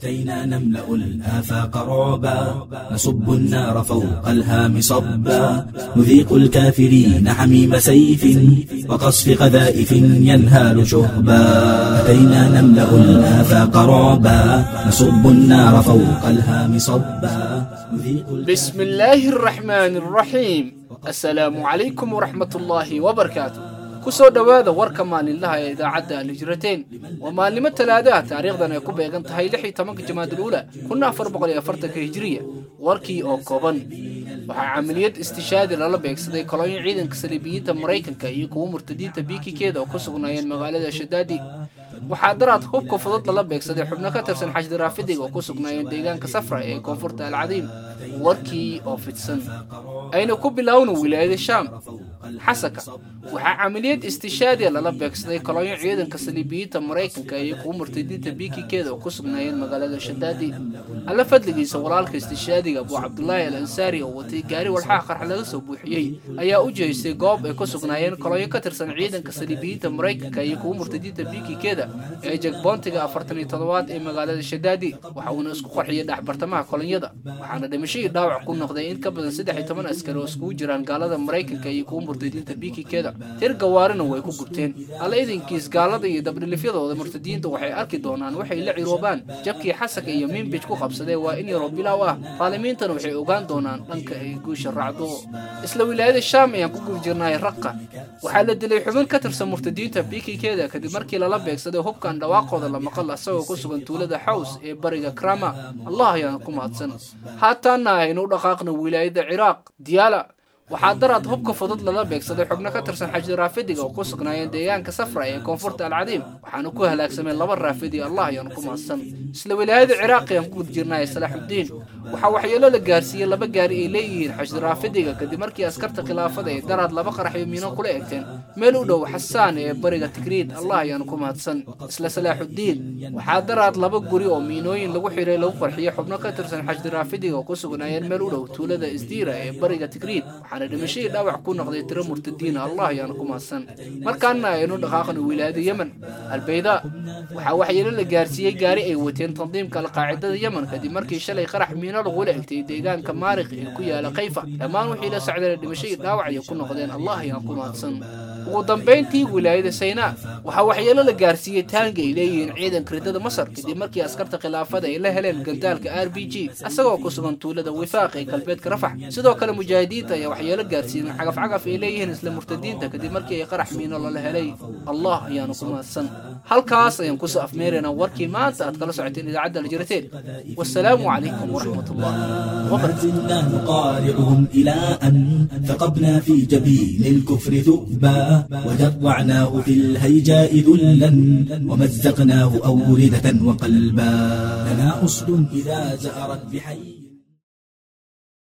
أتينا نملأ الآفاق رعبا نصب النار فوق الهام صبا. نذيق الكافرين حميم سيف وقصف قذائف ينهال شهبا. أتينا نملأ الآفاق رعبا نصب النار فوق الهام صبا. بسم الله الرحمن الرحيم. السلام عليكم ورحمة الله وبركاته. Ku soo dhowaada warka maalinlaha ee idaacadda alhijrateen waa maalnimo talaadaha taariikhdan ay ku beegan tahay lix iyo tobanka jamaaduluula kun afar boqol iyo afartanka hijiriya warkii oo kooban. Waxaa camaliyad istishaadi lala beegsaday kolonyo ciidanka saliibiyiinta maraykanka iyo kuwa murtadiinta biikikeeda oo ku sugnaayeen magaalada shadaadi waxaa daraad hubka fudud lala beegsaday xubno ka tirsan xashdi raafidiga oo ku sugnaayeen deegaanka safra ee koonfurta alcadiim warkii oo fidsan. Ayna ku bilaawna wilaayada shaam xasanka waxaa camaliyad istishaadiya lala beegsaday kolonyo ciidanka saliibiyiinta maraykanka iyo kuwa murtadiinta biikikeeda oo ku sugnaayeen magaalada shadaadi. Alla fadligiisa walaalka istishaadiga abuu cabdulaahi al ansaari oo watay gaari walxaha qarx laga soo buuxiyey ayaa u jeestay goob ay ku sugnaayeen kolonyo ka tirsan ciidanka saliibiyiinta maraykanka iyo kuwa murtadiinta biikikeeda ee jegboontiga afartan iyo toddobaad ee magaalada shadaadi. Waxa uuna isku qarxiyay dhexbartamaha kolonyada waxaana dhimashadii dhaawac ku noqday in ka badan saddex iyo toban askari oo iskugu jiraan gaalada maraykanka iyo kuwa murtadiinta biikikeeda tir gawaarina way ku gubteen alla idinkiis gaalada iyo dabdhilifyadooda murtadiinta waxay arki doonaan waxay la ciroobaan. Jabkii xasanka iyo mimbij ku qabsadee waa in yaroo bilaaw ah faalimiintana waxay ogaan doonaan dhanka ay guusha raacdo. Isla wilaayada shaam ayaan ku gubi jirnaay raqa. Waxaa la dilay xubin ka tirsan murtadiinta biikikeeda kadib markii lala beegsaday hubkan dhawaaqooda la maqal asagoo ku sugan tuulada xaws ee bariga krama allah ayaan ku mahadsan. Haataana aynu u dhaqaaqna wilaayada ciraaq diyaala waxaa daraad hubka fudud lala beegsaday xubno ka tirsan xajdi raafidiga oo ku sugnaayeen deegaanka safra ee koonfurta alcadiim. Waxaana ku halaagsameen laba raafidi allah ayaanu ku mahadsan isla wilaayada ciraaq ayaan ku gud salaaxuddiin waxaa waxyeelo la gaarsiiyey laba gaari ay leeyihiin xajdi raafidiga kadib markii askarta khilaafada ay daraad laba qarax iyo miino kula egteen meel u dhow xasaan ee bariga tigriid allah ayaanu ku mahadsan isla salaaxuddiin waxaa daraad laba guri oo miinooyin lagu xiray lagu qarxiyey xubno ka tirsan xajdi raafidiga oo ku sugnaayeen meel u dhow tuulada isdiira ee bariga tigriid waxaana dhimashadii dhaawac ku noqday tiro murtadiina allah ayaanu ku mahadsan markaana aynu dhaqaaqno wilaayada yemen albayda waxaa waxyeelo la gaarsiiyey gaari ay wateen tandiimka alqaacidada yemen kadib markii shalay qarax miino lagula egtay deegaanka maariq ee ku yaalla kayfa. Dhammaan wixii la socdeen dhimashadii dhaawac ayay ku noqdeen allah ayaan ku mahadsan ugu dambayntii wilaayada saynaa waxaa waxyeelo la gaarsiiyey taanga ay leeyihiin ciidanka ridada masar kadib markii askarta khilaafada ay la heleen gandaalka r b g isagoo ku sugan tuulada wifaaq ee galbeedka rafax sidoo kale mujaahidiinta ayaa waxyeelo gaarsiiyeen cagaf cagaf ay leeyihiin isla murtadiinta kadib markii ay qarax miino lala helay allah ayaanu ku mahadsan halkaas ayaan kusoo afmeeraynaa warkii maanta aad kala socoteen idaacadda aljirateen wasalaamu calaykum waraxmat ullah وزلنا نقارعهم إلى أن ثقبنا في جبين الكفر ثؤبا وجرعناه في الهيجاء ذلا ومزقناه أوردة وقلبا. لنا أسد إذا زأرت بحي.